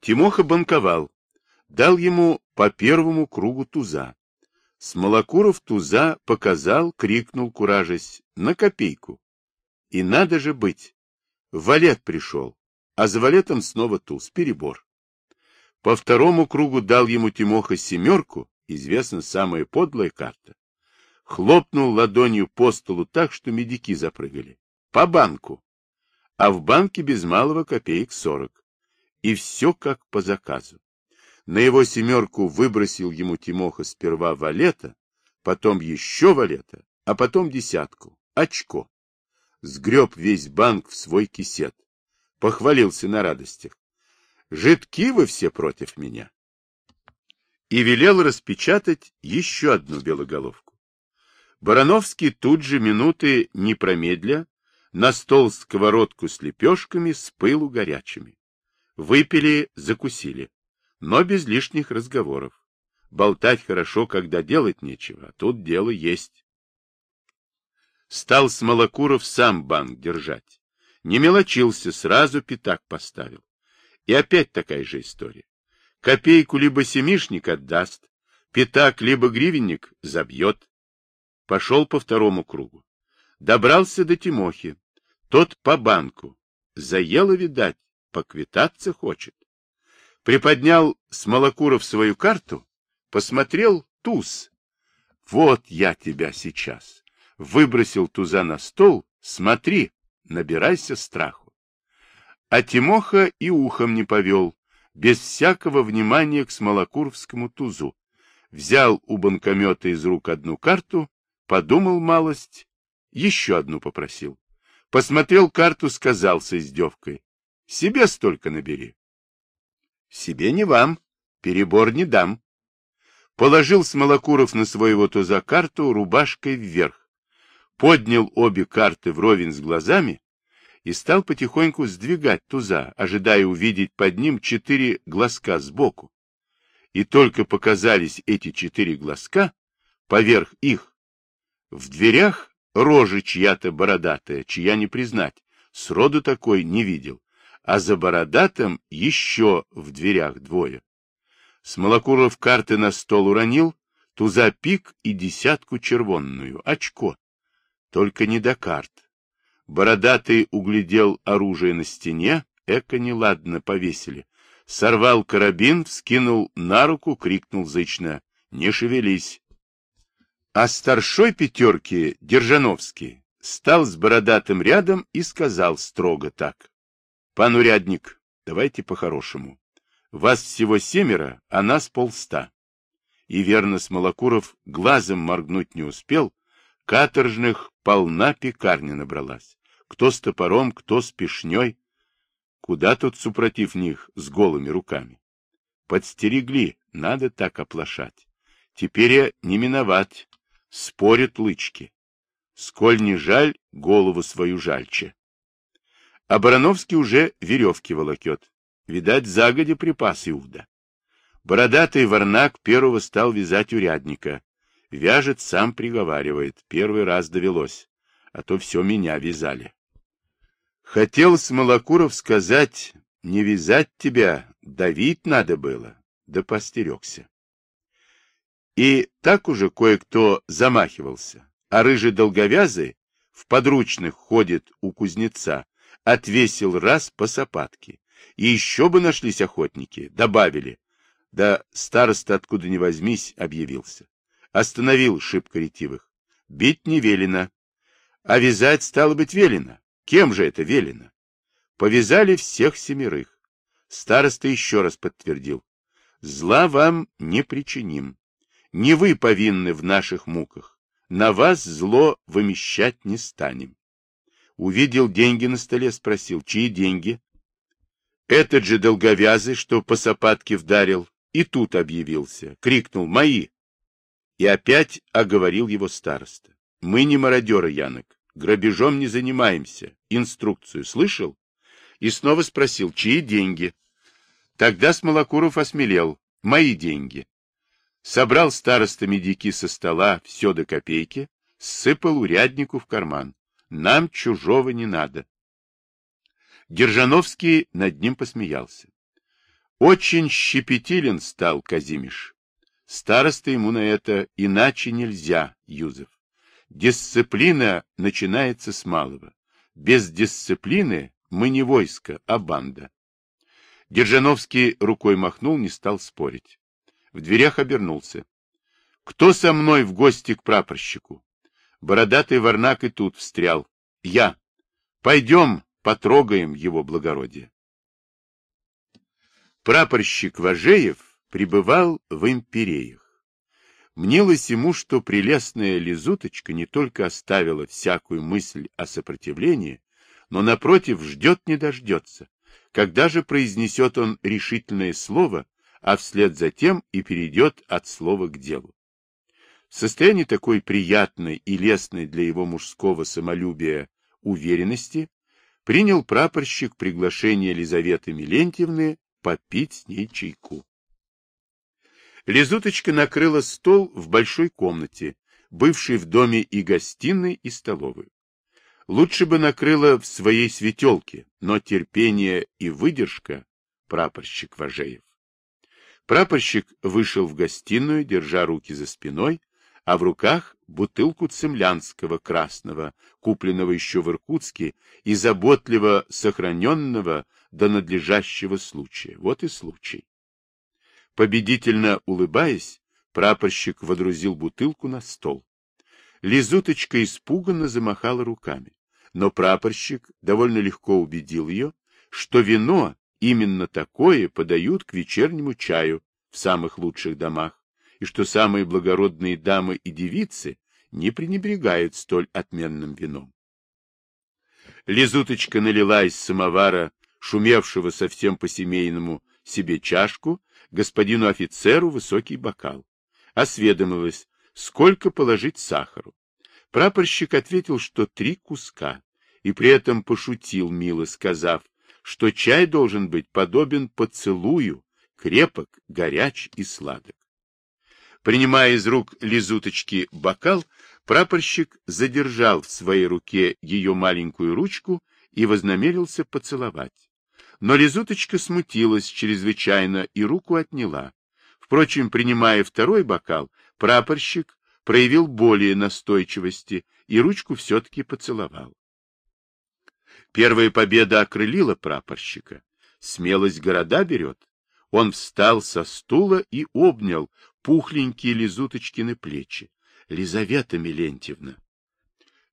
Тимоха банковал, дал ему по первому кругу туза. Смолокуров туза показал, крикнул, куражась, на копейку. И надо же быть. Валет пришел, а за валетом снова туз, перебор. По второму кругу дал ему Тимоха семерку, известна самая подлая карта. Хлопнул ладонью по столу так, что медики запрыгали. По банку. А в банке без малого копеек сорок. И все как по заказу. На его семерку выбросил ему Тимоха сперва валета, потом еще валета, а потом десятку, очко. Сгреб весь банк в свой кисет. Похвалился на радостях. Жидки вы все против меня. И велел распечатать еще одну белоголовку. Барановский тут же минуты не промедля на стол сковородку с лепешками с пылу горячими. Выпили, закусили но без лишних разговоров. Болтать хорошо, когда делать нечего, а тут дело есть. Стал Смолокуров сам банк держать. Не мелочился, сразу пятак поставил. И опять такая же история. Копейку либо семишник отдаст, пятак либо гривенник забьет. Пошел по второму кругу. Добрался до Тимохи. Тот по банку. Заело, видать, поквитаться хочет. Приподнял Смолокуров свою карту, посмотрел туз. Вот я тебя сейчас. Выбросил туза на стол, смотри, набирайся страху. А Тимоха и ухом не повел, без всякого внимания к Смолокуровскому тузу. Взял у банкомета из рук одну карту, подумал малость, еще одну попросил. Посмотрел карту, сказал с издевкой. Себе столько набери. Себе не вам, перебор не дам. Положил Смолокуров на своего туза карту рубашкой вверх, поднял обе карты вровень с глазами и стал потихоньку сдвигать туза, ожидая увидеть под ним четыре глазка сбоку. И только показались эти четыре глазка, поверх их, в дверях рожа чья-то бородатая, чья не признать, сроду такой не видел а за бородатым еще в дверях двое. Смолокуров карты на стол уронил, туза пик и десятку червонную, очко. Только не до карт. Бородатый углядел оружие на стене, эко неладно повесили. Сорвал карабин, вскинул на руку, крикнул зычно. Не шевелись. А старшой пятерки, Держановский, стал с бородатым рядом и сказал строго так. Пан урядник, давайте по-хорошему. Вас всего семеро, а нас полста. И верно Смолокуров глазом моргнуть не успел, каторжных полна пекарня набралась. Кто с топором, кто с пешней. Куда тут супротив них с голыми руками? Подстерегли, надо так оплошать. Теперь не миновать, спорят лычки. Сколь не жаль, голову свою жальче. А Барановский уже веревки волокет. Видать, загодя припас Иуда. Бородатый варнак первого стал вязать урядника. Вяжет, сам приговаривает. Первый раз довелось. А то все меня вязали. Хотел Смолокуров сказать, не вязать тебя, давить надо было. Да постерегся. И так уже кое-кто замахивался. А рыжий долговязый в подручных ходит у кузнеца, отвесил раз по сапатке. И еще бы нашлись охотники, добавили. Да староста откуда ни возьмись объявился. Остановил шибко ретивых. Бить не велено. А вязать стало быть велено. Кем же это велено? Повязали всех семерых. Староста еще раз подтвердил. Зла вам не причиним. Не вы повинны в наших муках. На вас зло вымещать не станем. Увидел деньги на столе, спросил, чьи деньги? Этот же долговязый, что по сапатке вдарил, и тут объявился, крикнул «Мои!» И опять оговорил его староста. Мы не мародеры, Янок, грабежом не занимаемся. Инструкцию слышал? И снова спросил, чьи деньги? Тогда Смолокуров осмелел. Мои деньги. Собрал староста медики со стола все до копейки, сыпал уряднику в карман. Нам чужого не надо. Держановский над ним посмеялся. Очень щепетилен стал Казимиш. Староста ему на это иначе нельзя, Юзеф. Дисциплина начинается с малого. Без дисциплины мы не войско, а банда. Держановский рукой махнул, не стал спорить. В дверях обернулся. — Кто со мной в гости к прапорщику? Бородатый варнак и тут встрял. — Я. Пойдем, потрогаем его благородие. Прапорщик Важеев пребывал в империях. Мнилось ему, что прелестная лизуточка не только оставила всякую мысль о сопротивлении, но, напротив, ждет не дождется. Когда же произнесет он решительное слово, а вслед за тем и перейдет от слова к делу. В состоянии такой приятной и лестной для его мужского самолюбия уверенности принял прапорщик приглашение Лизаветы Милентьевны попить с ней чайку. Лизуточка накрыла стол в большой комнате, бывшей в доме и гостиной, и столовой. Лучше бы накрыла в своей светелке, но терпение и выдержка прапорщик Важеев. Прапорщик вышел в гостиную, держа руки за спиной, а в руках бутылку цемлянского красного, купленного еще в Иркутске и заботливо сохраненного до надлежащего случая. Вот и случай. Победительно улыбаясь, прапорщик водрузил бутылку на стол. Лизуточка испуганно замахала руками но прапорщик довольно легко убедил ее, что вино именно такое подают к вечернему чаю в самых лучших домах, и что самые благородные дамы и девицы не пренебрегают столь отменным вином. Лизуточка налила из самовара, шумевшего совсем по-семейному, себе чашку, господину офицеру высокий бокал. Осведомилась, сколько положить сахару. Прапорщик ответил, что три куска и при этом пошутил, мило сказав, что чай должен быть подобен поцелую, крепок, горяч и сладок. Принимая из рук лизуточки бокал, прапорщик задержал в своей руке ее маленькую ручку и вознамерился поцеловать. Но лизуточка смутилась чрезвычайно и руку отняла. Впрочем, принимая второй бокал, прапорщик проявил более настойчивости и ручку все-таки поцеловал. Первая победа окрылила прапорщика. Смелость города берет. Он встал со стула и обнял пухленькие Лизуточкины плечи. Лизавета Милентьевна.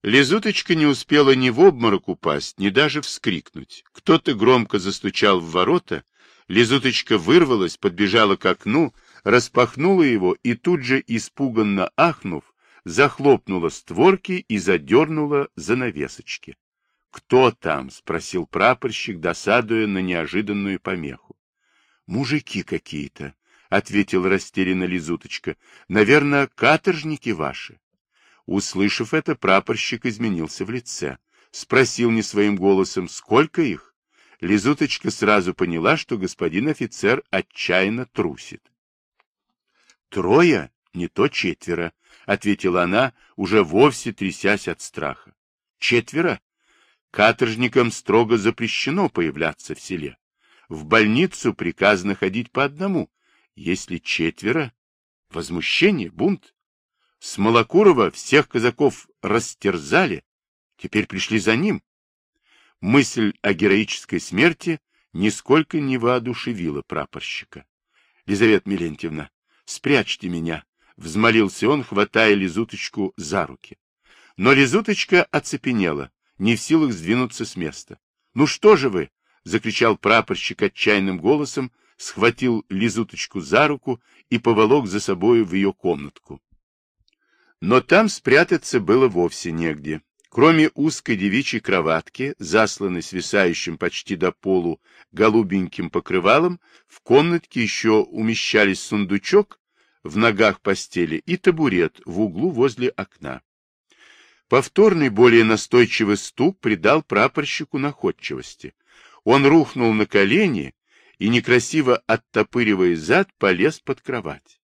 Лизуточка не успела ни в обморок упасть, ни даже вскрикнуть. Кто-то громко застучал в ворота, Лизуточка вырвалась, подбежала к окну, распахнула его и тут же, испуганно ахнув, захлопнула створки и задернула занавесочки. «Кто там?» — спросил прапорщик, досадуя на неожиданную помеху. «Мужики какие-то», — ответил растерянно Лизуточка. «Наверное, каторжники ваши». Услышав это, прапорщик изменился в лице. Спросил не своим голосом, сколько их? Лизуточка сразу поняла, что господин офицер отчаянно трусит. «Трое, не то четверо», — ответила она, уже вовсе трясясь от страха. «Четверо? Каторжникам строго запрещено появляться в селе. В больницу приказано ходить по одному. Если четверо, возмущение, бунт. С Малокурова всех казаков растерзали, теперь пришли за ним. Мысль о героической смерти нисколько не воодушевила прапорщика. — Лизавета Милентьевна, спрячьте меня, — взмолился он, хватая Лизуточку за руки. Но Лизуточка оцепенела, не в силах сдвинуться с места. — Ну что же вы? — закричал прапорщик отчаянным голосом, схватил Лизуточку за руку и поволок за собою в ее комнатку. Но там спрятаться было вовсе негде. Кроме узкой девичьей кроватки, засланной свисающим почти до полу голубеньким покрывалом, в комнатке еще умещались сундучок в ногах постели и табурет в углу возле окна. Повторный, более настойчивый стук придал прапорщику находчивости. Он рухнул на колени и, некрасиво оттопыривая зад, полез под кровать.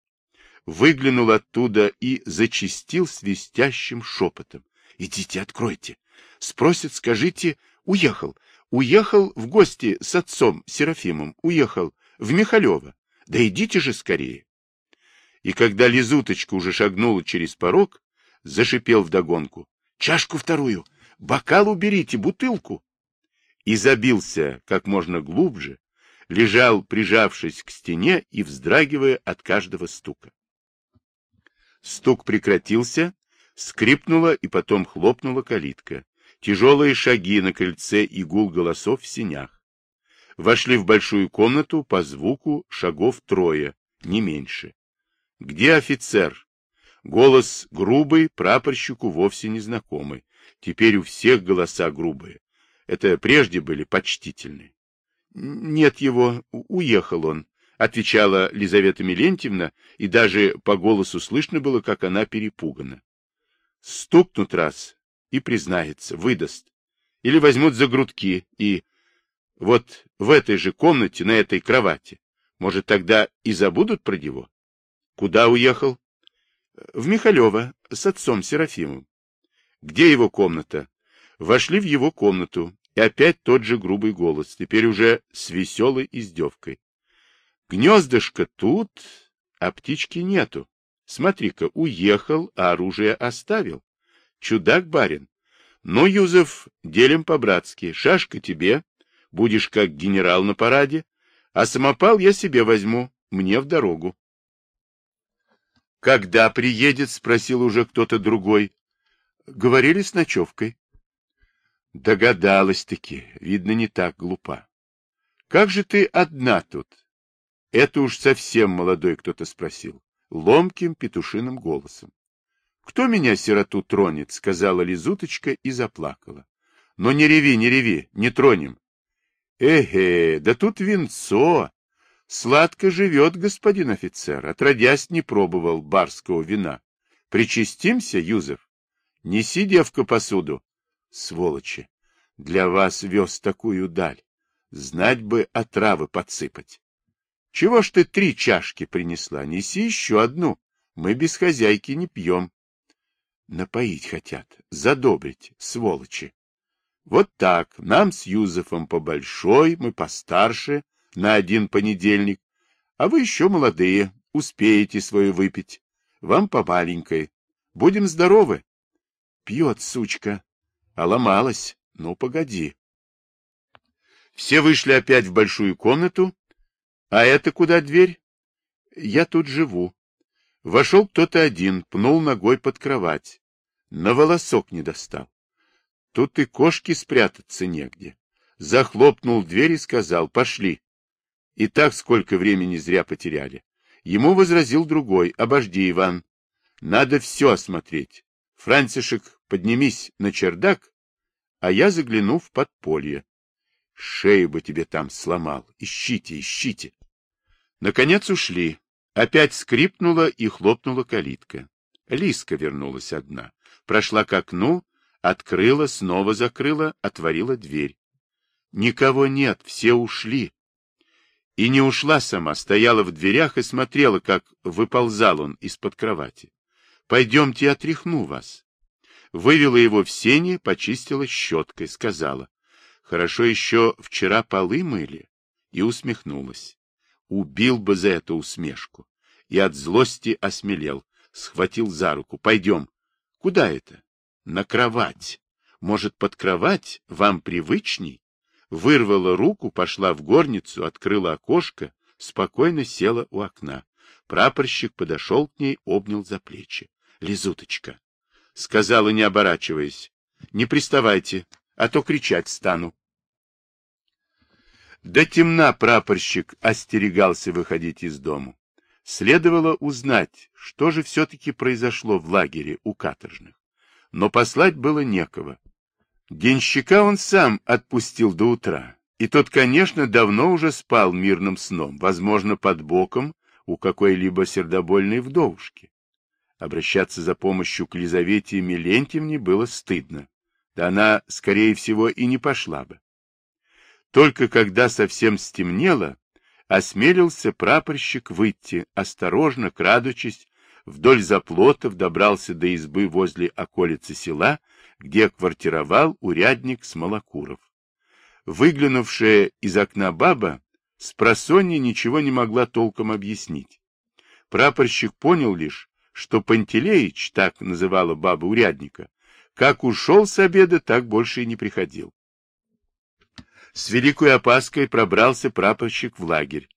Выглянул оттуда и зачистил свистящим шепотом. — Идите, откройте. Спросят, скажите, уехал. Уехал в гости с отцом Серафимом. Уехал. в Михалева. Да идите же скорее. И когда Лизуточка уже шагнула через порог, зашипел вдогонку. Чашку вторую, бокал уберите, бутылку. И забился как можно глубже, лежал, прижавшись к стене и вздрагивая от каждого стука. Стук прекратился, скрипнула и потом хлопнула калитка. Тяжелые шаги на крыльце и гул голосов в синях. Вошли в большую комнату по звуку шагов трое, не меньше. Где офицер? Голос грубый, прапорщику вовсе незнакомый. Теперь у всех голоса грубые. Это прежде были почтительные. Нет его, уехал он, отвечала Лизавета Милентьевна, и даже по голосу слышно было, как она перепугана. Стукнут раз и признается, выдаст. Или возьмут за грудки и... Вот в этой же комнате, на этой кровати. Может, тогда и забудут про него? Куда уехал? В Михалева, с отцом Серафимом. Где его комната? Вошли в его комнату, и опять тот же грубый голос, теперь уже с веселой издевкой. Гнездышко тут, а птички нету. Смотри-ка, уехал, а оружие оставил. Чудак, барин. Ну, Юзеф, делим по-братски. Шашка тебе, будешь как генерал на параде, а самопал я себе возьму, мне в дорогу. Когда приедет, спросил уже кто-то другой. Говорили с ночевкой. Догадалась-таки, видно, не так глупа. Как же ты одна тут? Это уж совсем молодой кто-то спросил, ломким петушиным голосом. Кто меня, сироту, тронет? сказала Лизуточка и заплакала. Но не реви, не реви, не тронем. Эге, да тут винцо. Сладко живет господин офицер, отродясь не пробовал барского вина. Причастимся, Юзеф? Неси, девка, посуду. Сволочи, для вас вез такую даль. Знать бы отравы подсыпать. Чего ж ты три чашки принесла? Неси еще одну. Мы без хозяйки не пьем. Напоить хотят, задобрить, сволочи. Вот так, нам с Юзефом по большой, мы постарше, на один понедельник, а вы еще молодые, успеете свою выпить. Вам по маленькой. Будем здоровы. Пьет, сучка. А ломалась. Ну, погоди. Все вышли опять в большую комнату. А это куда дверь? Я тут живу. Вошел кто-то один, пнул ногой под кровать. На волосок не достал. Тут и кошки спрятаться негде. Захлопнул дверь и сказал, пошли. И так сколько времени зря потеряли. Ему возразил другой. Обожди, Иван. Надо все осмотреть. Франтишек, поднимись на чердак, а я загляну в подполье. Шею бы тебе там сломал. Ищите, ищите. Наконец ушли. Опять скрипнула и хлопнула калитка. Лиска вернулась одна. Прошла к окну, открыла, снова закрыла, отворила дверь. Никого нет, все ушли. И не ушла сама, стояла в дверях и смотрела, как выползал он из-под кровати. «Пойдемте, отряхну вас». Вывела его в сене, почистила щеткой, сказала. «Хорошо еще вчера полы мыли». И усмехнулась. Убил бы за эту усмешку. И от злости осмелел. Схватил за руку. «Пойдем». «Куда это?» «На кровать. Может, под кровать вам привычней?» вырвала руку, пошла в горницу, открыла окошко, спокойно села у окна. Прапорщик подошел к ней, обнял за плечи. — Лизуточка, — сказала, не оборачиваясь, — не приставайте, а то кричать стану. До темна прапорщик остерегался выходить из дому. Следовало узнать, что же все-таки произошло в лагере у каторжных. Но послать было некого. Денщика он сам отпустил до утра, и тот, конечно, давно уже спал мирным сном, возможно, под боком у какой-либо сердобольной вдовушки. Обращаться за помощью к Лизавете Милентьевне было стыдно, да она, скорее всего, и не пошла бы. Только когда совсем стемнело, осмелился прапорщик выйти, осторожно, крадучись, вдоль заплотов добрался до избы возле околицы села, где квартировал урядник Смолокуров. Выглянувшая из окна баба Спросонья ничего не могла толком объяснить. Прапорщик понял лишь, что Пантелеич, так называла баба урядника, как ушел с обеда, так больше и не приходил. С великой опаской пробрался прапорщик в лагерь.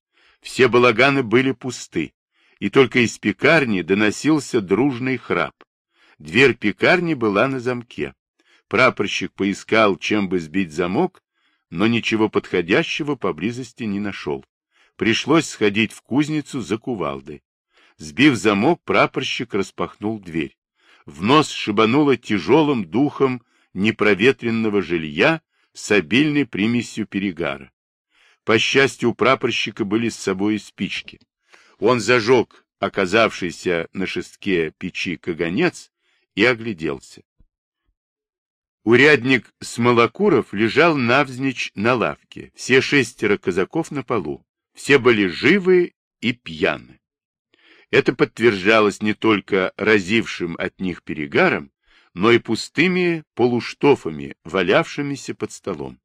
Все балаганы были пусты, и только из пекарни доносился дружный храп. Дверь пекарни была на замке. Прапорщик поискал, чем бы сбить замок, но ничего подходящего поблизости не нашел. Пришлось сходить в кузницу за кувалдой. Сбив замок, прапорщик распахнул дверь. В нос шибануло тяжелым духом непроветренного жилья с обильной примесью перегара. По счастью, у прапорщика были с собой спички. Он зажег оказавшийся на шестке печи каганец и огляделся. Урядник Смолокуров лежал навзничь на лавке, все шестеро казаков на полу, все были живы и пьяны. Это подтверждалось не только разившим от них перегаром, но и пустыми полуштофами, валявшимися под столом.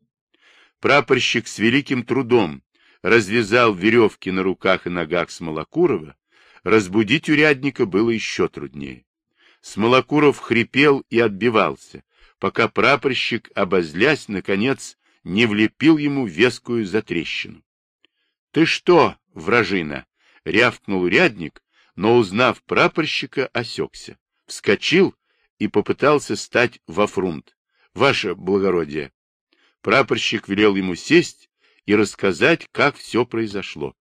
Прапорщик с великим трудом развязал веревки на руках и ногах Смолокурова, разбудить урядника было еще труднее. Смолокуров хрипел и отбивался, пока прапорщик, обозлясь, наконец, не влепил ему вескую затрещину. — Ты что, вражина? — рявкнул урядник, но, узнав прапорщика, осекся, вскочил и попытался стать во фрунт. — Ваше благородие! Прапорщик велел ему сесть и рассказать, как все произошло.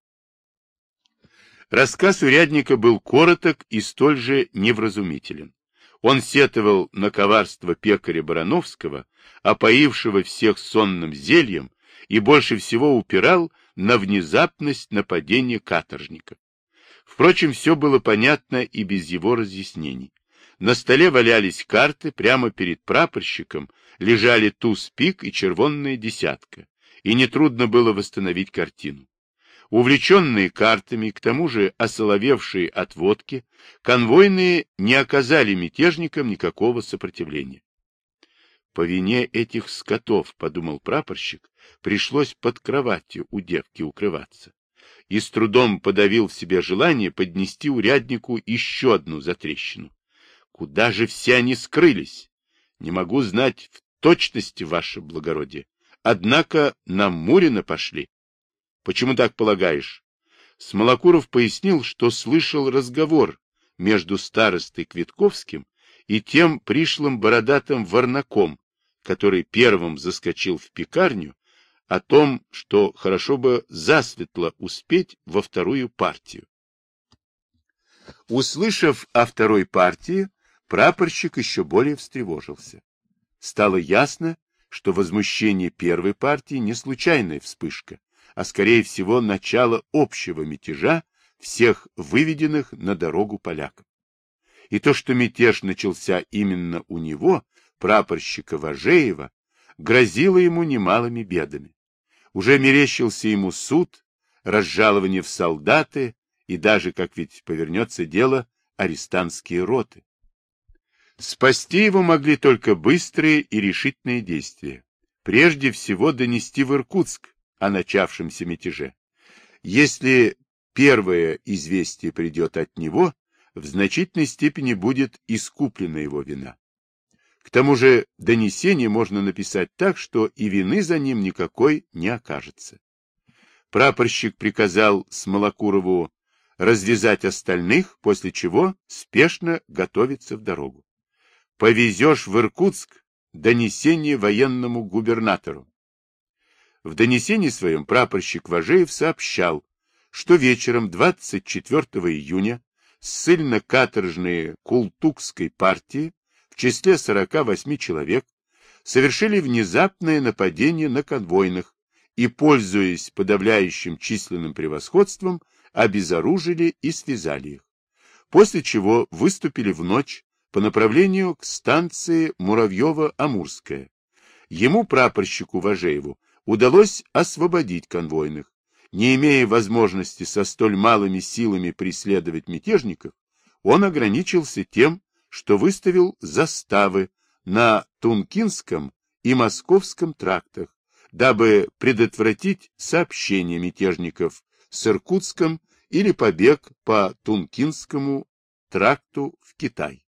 Рассказ урядника был короток и столь же невразумителен. Он сетовал на коварство пекаря Барановского, опоившего всех сонным зельем, и больше всего упирал на внезапность нападения каторжника. Впрочем, все было понятно и без его разъяснений. На столе валялись карты, прямо перед прапорщиком лежали туз-пик и червонная десятка, и нетрудно было восстановить картину. Увлеченные картами, к тому же осоловевшие от водки, конвойные не оказали мятежникам никакого сопротивления. По вине этих скотов, подумал прапорщик, пришлось под кроватью у девки укрываться. И с трудом подавил в себе желание поднести уряднику еще одну затрещину. Куда же все они скрылись? Не могу знать в точности, ваше благородие. Однако на Мурина пошли. Почему так полагаешь? Смолокуров пояснил, что слышал разговор между старостой Квитковским и тем пришлым бородатым варнаком, который первым заскочил в пекарню, о том, что хорошо бы засветло успеть во вторую партию. Услышав о второй партии, прапорщик еще более встревожился. Стало ясно, что возмущение первой партии не случайная вспышка, а скорее всего начало общего мятежа всех выведенных на дорогу поляков. И то, что мятеж начался именно у него, прапорщика Важеева, грозило ему немалыми бедами. Уже мерещился ему суд, разжалование в солдаты и даже, как ведь повернется дело, арестантские роты. Спасти его могли только быстрые и решительные действия. Прежде всего донести в Иркутск о начавшемся мятеже. Если первое известие придет от него, в значительной степени будет искуплена его вина. К тому же донесение можно написать так, что и вины за ним никакой не окажется. Прапорщик приказал Смолокурову развязать остальных, после чего спешно готовиться в дорогу. Повезешь в Иркутск донесение военному губернатору. В донесении своем прапорщик Важеев сообщал, что вечером 24 июня ссыльно-каторжные Култукской партии в числе 48 человек совершили внезапное нападение на конвойных и, пользуясь подавляющим численным превосходством, обезоружили и связали их, после чего выступили в ночь по направлению к станции Муравьева-Амурская. Ему, прапорщику Важееву, удалось освободить конвойных. Не имея возможности со столь малыми силами преследовать мятежников, он ограничился тем, что выставил заставы на Тункинском и Московском трактах дабы предотвратить сообщение мятежников с Иркутском или побег по Тункинскому тракту в Китай.